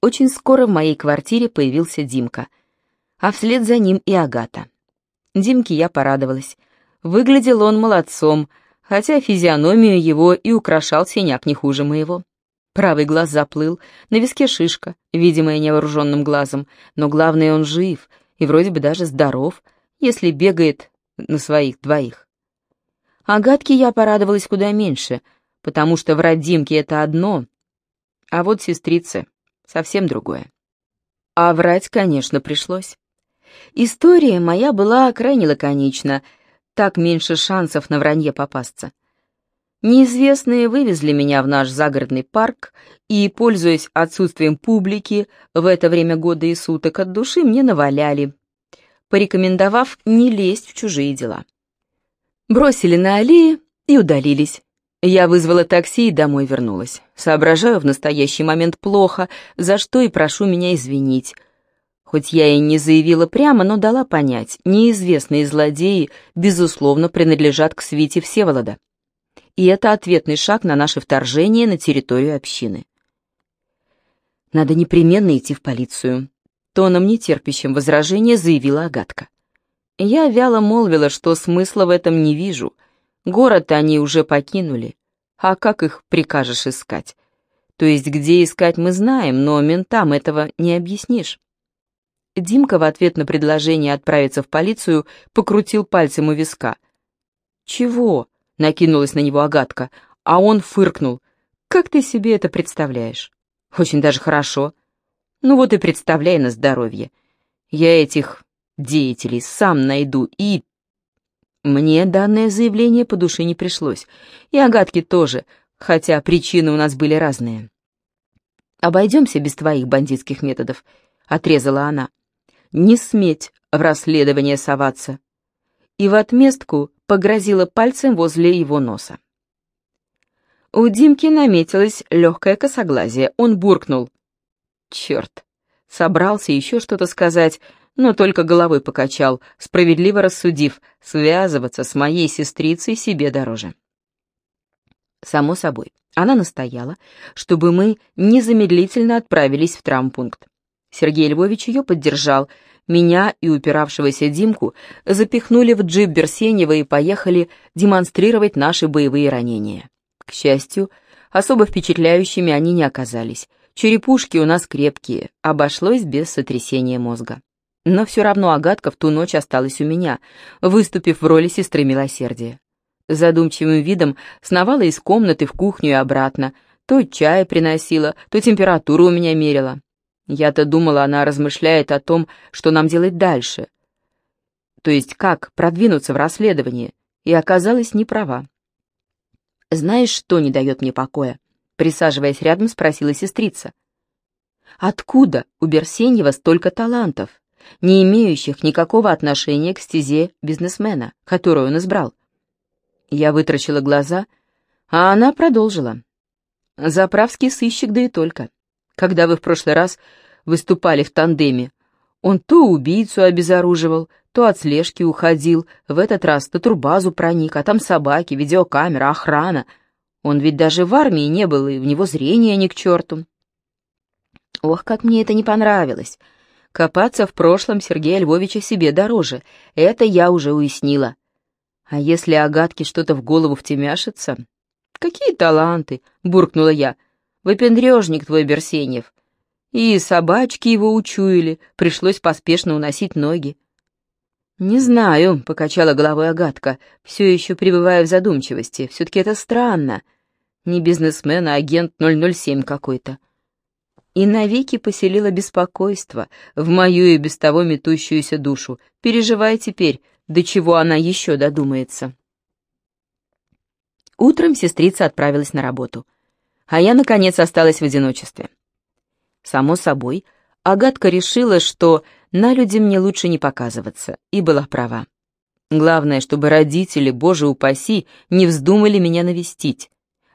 Очень скоро в моей квартире появился Димка, а вслед за ним и Агата. Димке я порадовалась. Выглядел он молодцом, хотя физиономию его и украшал синяк не хуже моего. Правый глаз заплыл, на виске шишка, видимая невооруженным глазом, но главное, он жив и вроде бы даже здоров, если бегает на своих двоих. Агатке я порадовалась куда меньше, потому что в родимке это одно, а вот сестрице совсем другое. А врать, конечно, пришлось. История моя была крайне лаконична, так меньше шансов на вранье попасться. Неизвестные вывезли меня в наш загородный парк и, пользуясь отсутствием публики, в это время года и суток от души мне наваляли, порекомендовав не лезть в чужие дела. Бросили на аллее и удалились. Я вызвала такси и домой вернулась. Соображаю в настоящий момент плохо, за что и прошу меня извинить. Хоть я и не заявила прямо, но дала понять, неизвестные злодеи, безусловно, принадлежат к свите Всеволода и это ответный шаг на наше вторжение на территорию общины. Надо непременно идти в полицию. Тоном нетерпящим возражения заявила Агатка. Я вяло молвила, что смысла в этом не вижу. Город они уже покинули. А как их прикажешь искать? То есть где искать мы знаем, но ментам этого не объяснишь. Димка в ответ на предложение отправиться в полицию покрутил пальцем у виска. «Чего?» Накинулась на него Агатка, а он фыркнул. «Как ты себе это представляешь?» «Очень даже хорошо». «Ну вот и представляй на здоровье. Я этих деятелей сам найду и...» Мне данное заявление по душе не пришлось. И Агатке тоже, хотя причины у нас были разные. «Обойдемся без твоих бандитских методов», — отрезала она. «Не сметь в расследование соваться». И в отместку погрозила пальцем возле его носа. У Димки наметилось легкое косоглазие. Он буркнул. «Черт!» Собрался еще что-то сказать, но только головой покачал, справедливо рассудив, связываться с моей сестрицей себе дороже. Само собой, она настояла, чтобы мы незамедлительно отправились в травмпункт. Сергей Львович ее поддержал, меня и упиравшегося Димку запихнули в джип Берсенева и поехали демонстрировать наши боевые ранения. К счастью, особо впечатляющими они не оказались. Черепушки у нас крепкие, обошлось без сотрясения мозга. Но все равно Агатка в ту ночь осталась у меня, выступив в роли сестры милосердия. Задумчивым видом сновала из комнаты в кухню и обратно, то чай приносила, то температуру у меня мерила. Я-то думала, она размышляет о том, что нам делать дальше. То есть как продвинуться в расследовании, и оказалась не права. «Знаешь, что не дает мне покоя?» Присаживаясь рядом, спросила сестрица. «Откуда у Берсеньева столько талантов, не имеющих никакого отношения к стезе бизнесмена, которую он избрал?» Я вытрачила глаза, а она продолжила. «Заправский сыщик, да и только когда вы в прошлый раз выступали в тандеме. Он то убийцу обезоруживал, то от слежки уходил, в этот раз то турбазу проник, а там собаки, видеокамера, охрана. Он ведь даже в армии не был, и в него зрение ни к черту. Ох, как мне это не понравилось. Копаться в прошлом Сергея Львовича себе дороже, это я уже уяснила. А если Агатке что-то в голову втемяшится? Какие таланты, буркнула я, — Выпендрежник твой, Берсеньев. И собачки его учуяли, пришлось поспешно уносить ноги. «Не знаю», — покачала головой Агатка, все еще пребывая в задумчивости. «Все-таки это странно. Не бизнесмен, а агент 007 какой-то». И навеки поселила беспокойство в мою и без того метущуюся душу. Переживай теперь, до чего она еще додумается. Утром сестрица отправилась на работу — а я, наконец, осталась в одиночестве. Само собой, Агатка решила, что на люди мне лучше не показываться, и была права. Главное, чтобы родители, боже упаси, не вздумали меня навестить.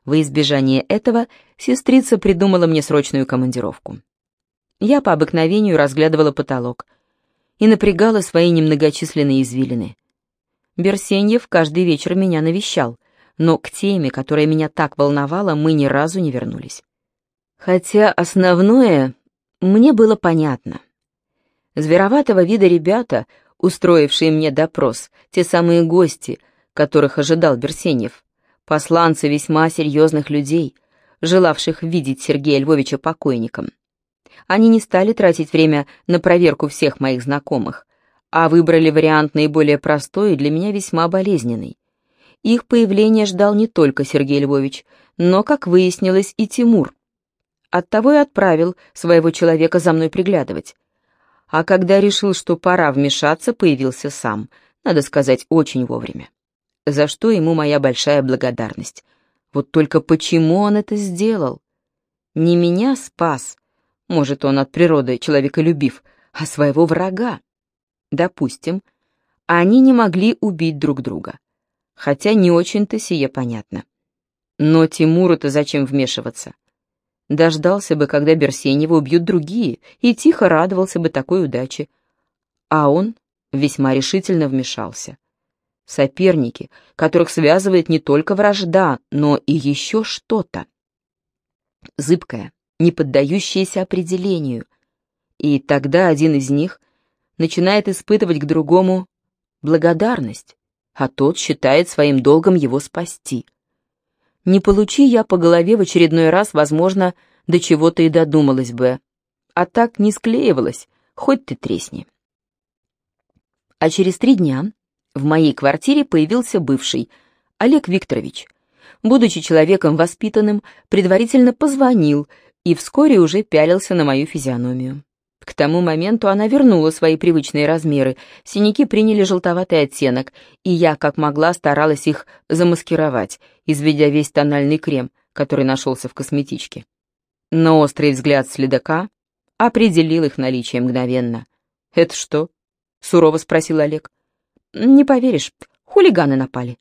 Во избежание этого сестрица придумала мне срочную командировку. Я по обыкновению разглядывала потолок и напрягала свои немногочисленные извилины. Берсеньев каждый вечер меня навещал, но к теме, которая меня так волновала, мы ни разу не вернулись. Хотя основное Мне было понятно. Звероватого вида ребята, устроившие мне допрос, те самые гости, которых ожидал Берсеньев, посланцы весьма серьезных людей, желавших видеть Сергея Львовича покойником. Они не стали тратить время на проверку всех моих знакомых, а выбрали вариант наиболее простой и для меня весьма болезненный. Их появление ждал не только Сергей Львович, но, как выяснилось, и Тимур. Оттого и отправил своего человека за мной приглядывать. А когда решил, что пора вмешаться, появился сам, надо сказать, очень вовремя. За что ему моя большая благодарность. Вот только почему он это сделал? Не меня спас, может, он от природы человеколюбив, а своего врага. Допустим, они не могли убить друг друга хотя не очень-то сие понятно. Но Тимуру-то зачем вмешиваться? Дождался бы, когда Берсенева убьют другие, и тихо радовался бы такой удаче. А он весьма решительно вмешался. Соперники, которых связывает не только вражда, но и еще что-то. Зыбкое, не поддающееся определению. И тогда один из них начинает испытывать к другому благодарность а тот считает своим долгом его спасти. Не получи я по голове в очередной раз, возможно, до чего-то и додумалась бы. А так не склеивалась, хоть ты тресни. А через три дня в моей квартире появился бывший, Олег Викторович. Будучи человеком воспитанным, предварительно позвонил и вскоре уже пялился на мою физиономию. К тому моменту она вернула свои привычные размеры, синяки приняли желтоватый оттенок, и я, как могла, старалась их замаскировать, изведя весь тональный крем, который нашелся в косметичке. Но острый взгляд следака определил их наличие мгновенно. «Это что?» — сурово спросил Олег. «Не поверишь, хулиганы напали».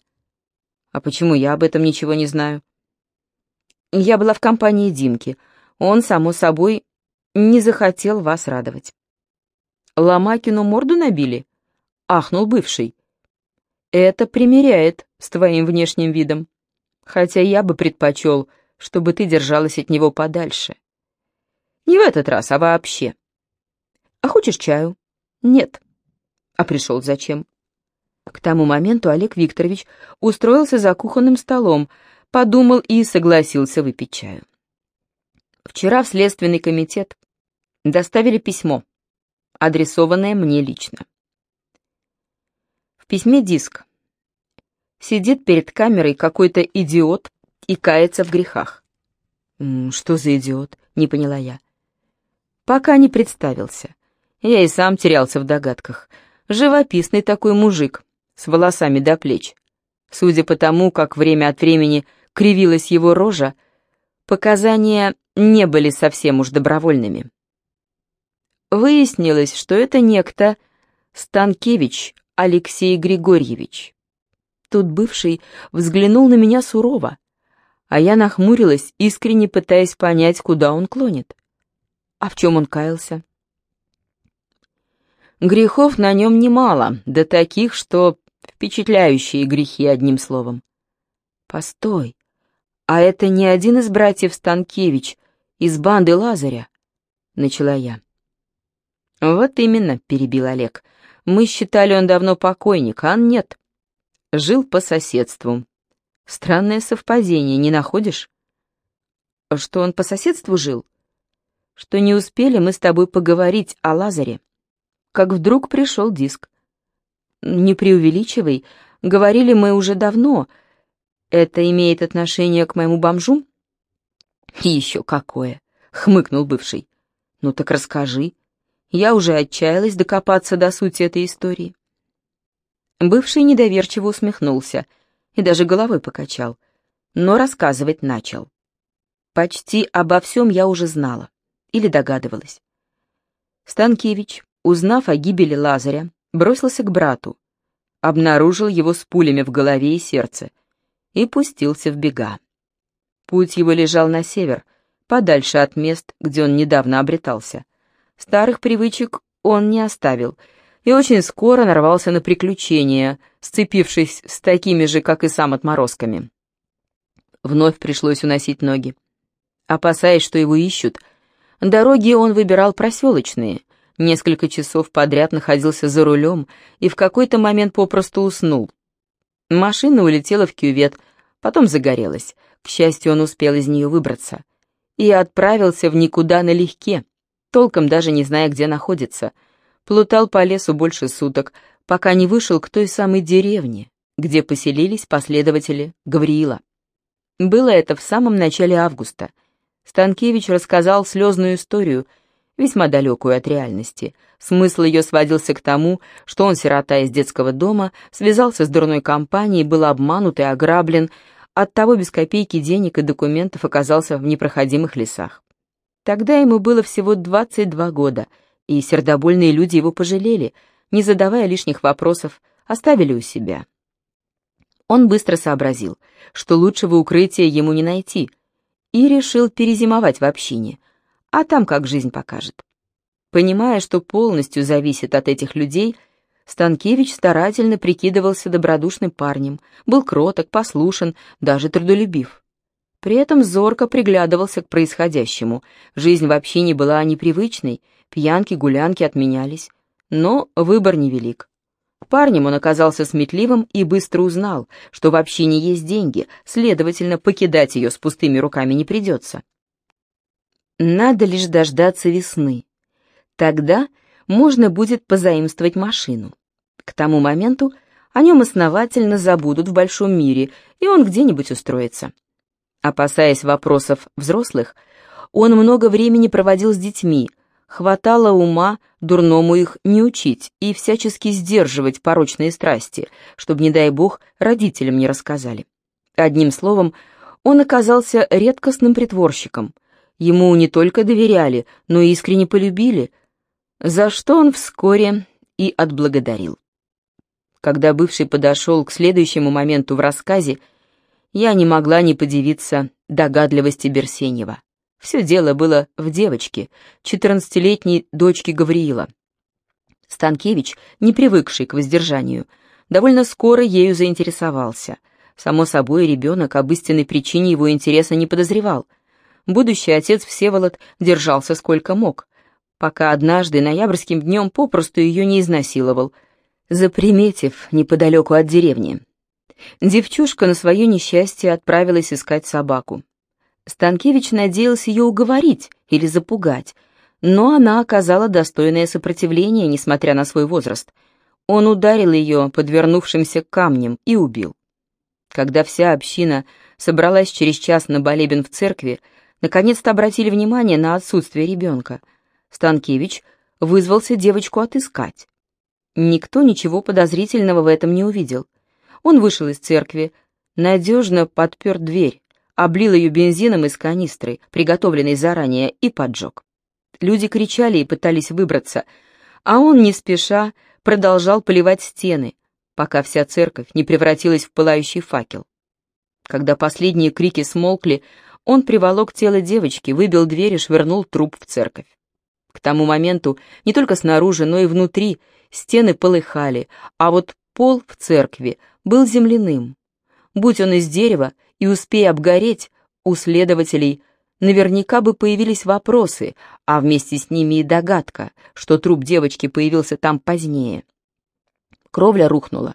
«А почему я об этом ничего не знаю?» «Я была в компании Димки. Он, само собой, не захотел вас радовать. Ломакину морду набили? Ахнул бывший. Это примеряет с твоим внешним видом. Хотя я бы предпочел, чтобы ты держалась от него подальше. Не в этот раз, а вообще. А хочешь чаю? Нет. А пришел зачем? К тому моменту Олег Викторович устроился за кухонным столом, подумал и согласился выпить чаю. Вчера в Следственный комитет доставили письмо, адресованное мне лично. В письме диск. Сидит перед камерой какой-то идиот и кается в грехах. «Что за идиот?» — не поняла я. Пока не представился. Я и сам терялся в догадках. Живописный такой мужик, с волосами до плеч. Судя по тому, как время от времени кривилась его рожа, показания не были совсем уж добровольными. Выяснилось, что это некто Станкевич Алексей Григорьевич. Тут бывший взглянул на меня сурово, а я нахмурилась, искренне пытаясь понять, куда он клонит. А в чем он каялся? Грехов на нем немало, да таких, что впечатляющие грехи, одним словом. Постой, «А это не один из братьев Станкевич из банды Лазаря?» — начала я. «Вот именно», — перебил Олег. «Мы считали, он давно покойник, а нет. Жил по соседству. Странное совпадение, не находишь?» «Что он по соседству жил?» «Что не успели мы с тобой поговорить о Лазаре. Как вдруг пришел диск. Не преувеличивай, говорили мы уже давно, — это имеет отношение к моему бомжу? Еще какое, хмыкнул бывший. Ну так расскажи. Я уже отчаялась докопаться до сути этой истории. Бывший недоверчиво усмехнулся и даже головой покачал, но рассказывать начал. Почти обо всем я уже знала или догадывалась. Станкевич, узнав о гибели Лазаря, бросился к брату, обнаружил его с пулями в голове и сердце — и пустился в бега. Путь его лежал на север, подальше от мест, где он недавно обретался. Старых привычек он не оставил и очень скоро нарвался на приключения, сцепившись с такими же, как и сам, отморозками. Вновь пришлось уносить ноги. Опасаясь, что его ищут, Дороги он выбирал проселочные, несколько часов подряд находился за рулем и в какой-то момент попросту уснул. Машина улетела в кювет, потом загорелась. К счастью, он успел из нее выбраться. И отправился в никуда налегке, толком даже не зная, где находится. Плутал по лесу больше суток, пока не вышел к той самой деревне, где поселились последователи Гавриила. Было это в самом начале августа. Станкевич рассказал слезную историю, весьма далекую от реальности. Смысл ее сводился к тому, что он, сирота из детского дома, связался с дурной компанией, был обманут и ограблен, оттого без копейки денег и документов оказался в непроходимых лесах. Тогда ему было всего 22 года, и сердобольные люди его пожалели, не задавая лишних вопросов, оставили у себя. Он быстро сообразил, что лучшего укрытия ему не найти, и решил перезимовать в общине, а там как жизнь покажет. Понимая, что полностью зависит от этих людей, Станкевич старательно прикидывался добродушным парнем, был кроток, послушен, даже трудолюбив. При этом зорко приглядывался к происходящему. Жизнь в общине была непривычной, пьянки, гулянки отменялись. Но выбор невелик. Парнем он оказался сметливым и быстро узнал, что в общине есть деньги, следовательно, покидать ее с пустыми руками не придется. Надо лишь дождаться весны. Тогда можно будет позаимствовать машину. К тому моменту о нем основательно забудут в большом мире, и он где-нибудь устроится. Опасаясь вопросов взрослых, он много времени проводил с детьми, хватало ума дурному их не учить и всячески сдерживать порочные страсти, чтобы, не дай бог, родителям не рассказали. Одним словом, он оказался редкостным притворщиком. Ему не только доверяли, но и искренне полюбили, за что он вскоре и отблагодарил. Когда бывший подошел к следующему моменту в рассказе, я не могла не подивиться догадливости Берсенева. Все дело было в девочке, четырнадцатилетней дочке Гавриила. Станкевич, не привыкший к воздержанию, довольно скоро ею заинтересовался. Само собой, ребенок об истинной причине его интереса не подозревал. Будущий отец Всеволод держался сколько мог, пока однажды ноябрьским днем попросту ее не изнасиловал, заприметив неподалеку от деревни. Девчушка на свое несчастье отправилась искать собаку. Станкевич надеялся ее уговорить или запугать, но она оказала достойное сопротивление, несмотря на свой возраст. Он ударил ее подвернувшимся камнем и убил. Когда вся община собралась через час на молебен в церкви, наконец-то обратили внимание на отсутствие ребенка. Станкевич вызвался девочку отыскать. Никто ничего подозрительного в этом не увидел. Он вышел из церкви, надежно подпер дверь, облил ее бензином из канистры, приготовленной заранее, и поджег. Люди кричали и пытались выбраться, а он, не спеша, продолжал поливать стены, пока вся церковь не превратилась в пылающий факел. Когда последние крики смолкли, он приволок тело девочки, выбил дверь и швырнул труп в церковь. К тому моменту не только снаружи, но и внутри стены полыхали, а вот пол в церкви был земляным. Будь он из дерева, и успея обгореть, у следователей наверняка бы появились вопросы, а вместе с ними и догадка, что труп девочки появился там позднее. Кровля рухнула,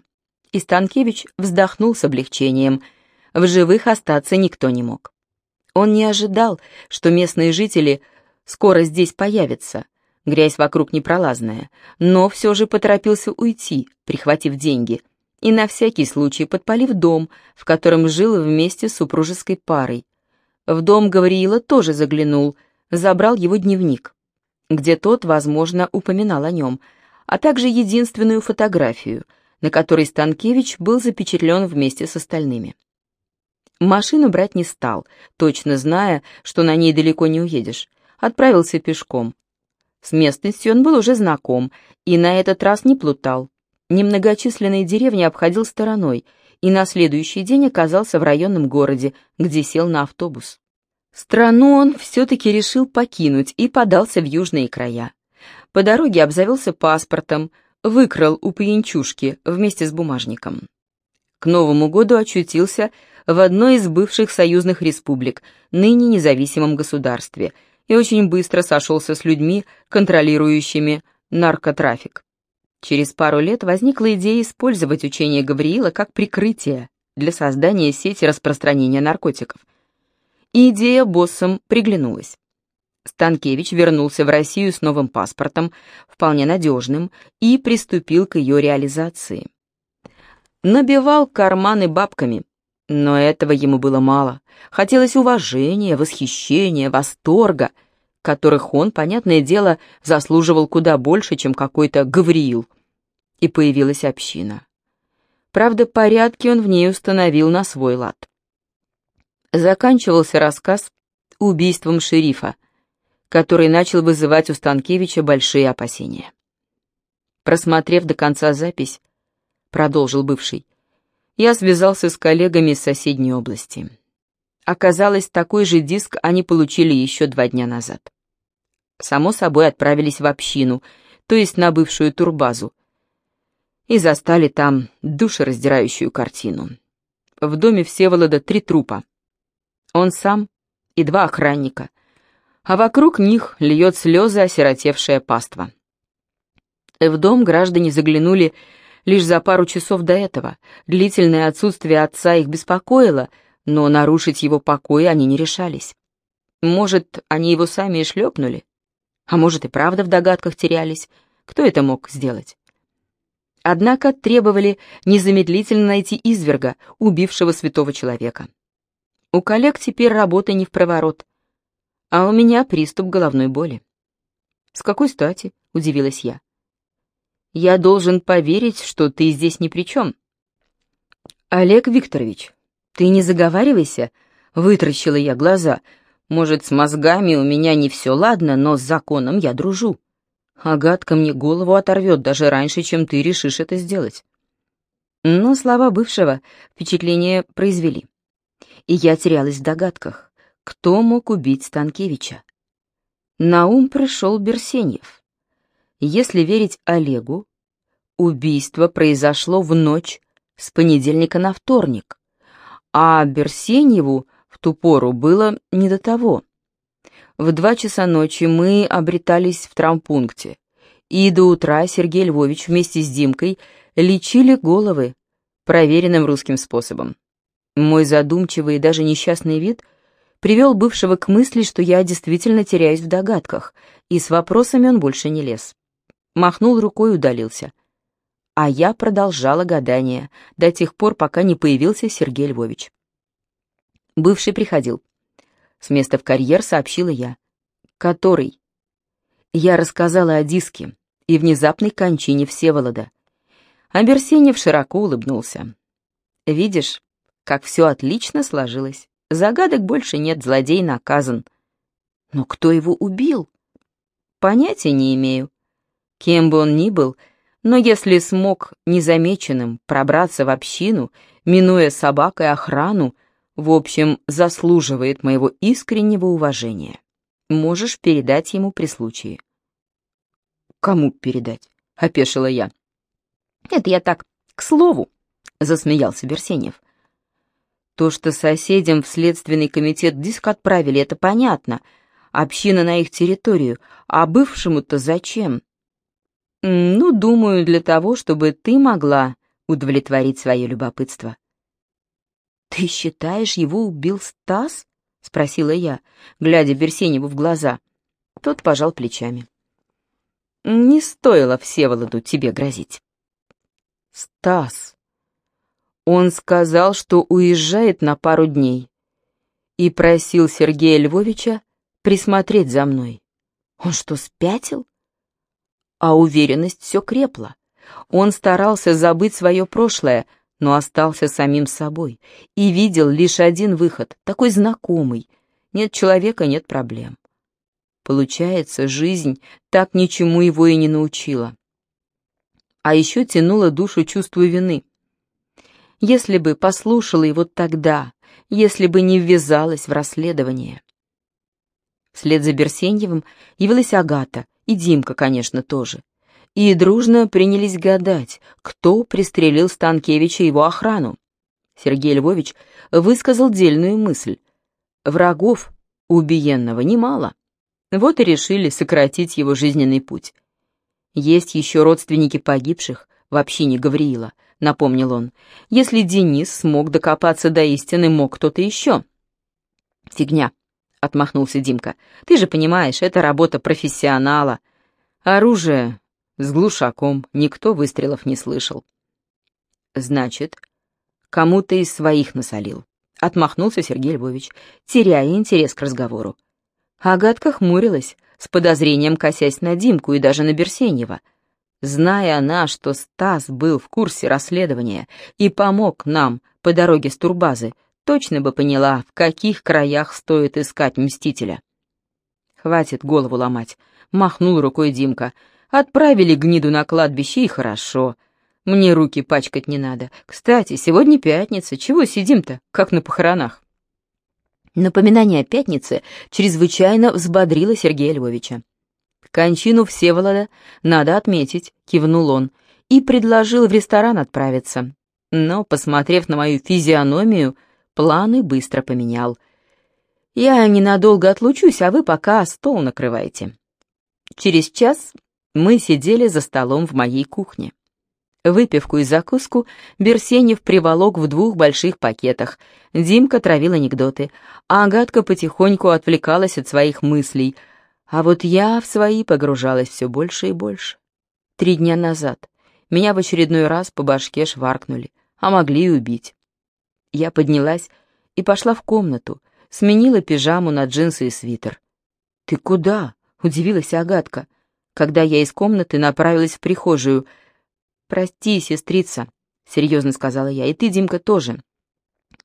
и Станкевич вздохнул с облегчением. В живых остаться никто не мог. Он не ожидал, что местные жители скоро здесь появятся, грязь вокруг непролазная, но все же поторопился уйти, прихватив деньги — и на всякий случай подпалив дом, в котором жил вместе с супружеской парой. В дом Гавриила тоже заглянул, забрал его дневник, где тот, возможно, упоминал о нем, а также единственную фотографию, на которой Станкевич был запечатлен вместе с остальными. Машину брать не стал, точно зная, что на ней далеко не уедешь. Отправился пешком. С местностью он был уже знаком и на этот раз не плутал немногочисленные деревни обходил стороной и на следующий день оказался в районном городе, где сел на автобус. Страну он все-таки решил покинуть и подался в южные края. По дороге обзавелся паспортом, выкрал у пьянчушки вместе с бумажником. К Новому году очутился в одной из бывших союзных республик, ныне независимом государстве, и очень быстро сошелся с людьми, контролирующими наркотрафик. Через пару лет возникла идея использовать учение Гавриила как прикрытие для создания сети распространения наркотиков. И идея боссам приглянулась. Станкевич вернулся в Россию с новым паспортом, вполне надежным, и приступил к ее реализации. Набивал карманы бабками, но этого ему было мало. Хотелось уважения, восхищения, восторга, которых он, понятное дело, заслуживал куда больше, чем какой-то Гавриил. И появилась община. Правда, порядки он в ней установил на свой лад. Заканчивался рассказ убийством шерифа, который начал вызывать у Станкевича большие опасения. Просмотрев до конца запись, продолжил бывший, я связался с коллегами из соседней области. Оказалось, такой же диск они получили еще два дня назад. Само собой отправились в общину, то есть на бывшую турбазу, и застали там душераздирающую картину. В доме Всеволода три трупа. Он сам и два охранника, а вокруг них льет слезы осиротевшая паства. В дом граждане заглянули лишь за пару часов до этого. Длительное отсутствие отца их беспокоило, но нарушить его покой они не решались. Может, они его сами и шлепнули? А может, и правда в догадках терялись? Кто это мог сделать? Однако требовали незамедлительно найти изверга, убившего святого человека. У коллег теперь работа не в проворот а у меня приступ головной боли. «С какой стати?» — удивилась я. «Я должен поверить, что ты здесь ни при чем». «Олег Викторович, ты не заговаривайся», — вытращила я глаза. «Может, с мозгами у меня не все ладно, но с законом я дружу. Агатка мне голову оторвет даже раньше, чем ты решишь это сделать». Но слова бывшего впечатление произвели. И я терялась в догадках кто мог убить Станкевича. На ум пришел Берсеньев. Если верить Олегу, убийство произошло в ночь с понедельника на вторник, а Берсеньеву в ту пору было не до того. В два часа ночи мы обретались в травмпункте, и до утра Сергей Львович вместе с Димкой лечили головы проверенным русским способом. Мой задумчивый и даже несчастный вид — привел бывшего к мысли, что я действительно теряюсь в догадках, и с вопросами он больше не лез. Махнул рукой и удалился. А я продолжала гадание до тех пор, пока не появился Сергей Львович. Бывший приходил. С места в карьер сообщила я. Который? Я рассказала о диске и внезапной кончине Всеволода. А Берсенев широко улыбнулся. «Видишь, как все отлично сложилось. Загадок больше нет, злодей наказан. Но кто его убил? Понятия не имею. Кем бы он ни был, но если смог незамеченным пробраться в общину, минуя собак и охрану, в общем, заслуживает моего искреннего уважения. Можешь передать ему при случае. «Кому передать?» — опешила я. «Это я так, к слову», — засмеялся Берсенев. То, что соседям в следственный комитет диск отправили, это понятно. Община на их территорию. А бывшему-то зачем? Ну, думаю, для того, чтобы ты могла удовлетворить свое любопытство. «Ты считаешь, его убил Стас?» — спросила я, глядя Берсеневу в глаза. Тот пожал плечами. «Не стоило Всеволоду тебе грозить». «Стас», он сказал, что уезжает на пару дней и просил Сергея Львовича присмотреть за мной. Он что, спятил? А уверенность все крепла. Он старался забыть свое прошлое, но остался самим собой и видел лишь один выход, такой знакомый. Нет человека — нет проблем. Получается, жизнь так ничему его и не научила. А еще тянула душу чувство вины. Если бы послушала его тогда, если бы не ввязалась в расследование. Вслед за Берсеньевым явилась Агата, и Димка, конечно, тоже. И дружно принялись гадать, кто пристрелил Станкевича и его охрану. Сергей Львович высказал дельную мысль. Врагов убиенного немало. Вот и решили сократить его жизненный путь. Есть еще родственники погибших в общине Гавриила, напомнил он. Если Денис смог докопаться до истины, мог кто-то еще. Фигня, отмахнулся Димка. Ты же понимаешь, это работа профессионала. Оружие с глушаком, никто выстрелов не слышал. Значит, кому-то из своих насолил. Отмахнулся Сергей Львович, теряя интерес к разговору. Агатка хмурилась, с подозрением косясь на Димку и даже на Берсеньева. Зная она, что Стас был в курсе расследования и помог нам по дороге с турбазы, точно бы поняла, в каких краях стоит искать Мстителя. «Хватит голову ломать», — махнул рукой Димка. «Отправили гниду на кладбище, и хорошо. Мне руки пачкать не надо. Кстати, сегодня пятница, чего сидим-то, как на похоронах?» Напоминание о пятнице чрезвычайно взбодрило Сергея Львовича. «Кончину Всеволода надо отметить», — кивнул он, и предложил в ресторан отправиться. Но, посмотрев на мою физиономию, планы быстро поменял. «Я ненадолго отлучусь, а вы пока стол накрывайте». Через час мы сидели за столом в моей кухне. Выпивку и закуску Берсенев приволок в двух больших пакетах. Димка травил анекдоты, а Агатка потихоньку отвлекалась от своих мыслей, а вот я в свои погружалась все больше и больше. Три дня назад меня в очередной раз по башке шваркнули, а могли и убить. Я поднялась и пошла в комнату, сменила пижаму на джинсы и свитер. «Ты куда?» — удивилась Агатка, когда я из комнаты направилась в прихожую — «Прости, сестрица», — серьезно сказала я, — «и ты, Димка, тоже».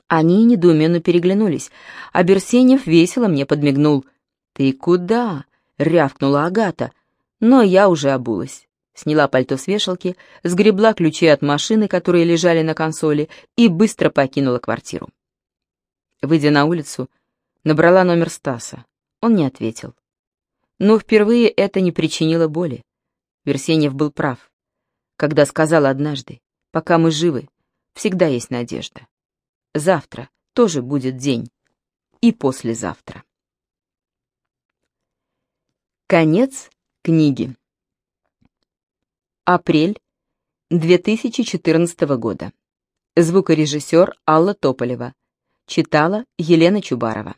Они недоуменно переглянулись, а Берсенев весело мне подмигнул. «Ты куда?» — рявкнула Агата, но я уже обулась. Сняла пальто с вешалки, сгребла ключи от машины, которые лежали на консоли, и быстро покинула квартиру. Выйдя на улицу, набрала номер Стаса. Он не ответил. Но впервые это не причинило боли. Берсенев был прав когда сказал однажды, пока мы живы, всегда есть надежда. Завтра тоже будет день. И послезавтра. Конец книги. Апрель 2014 года. Звукорежиссер Алла Тополева. Читала Елена Чубарова.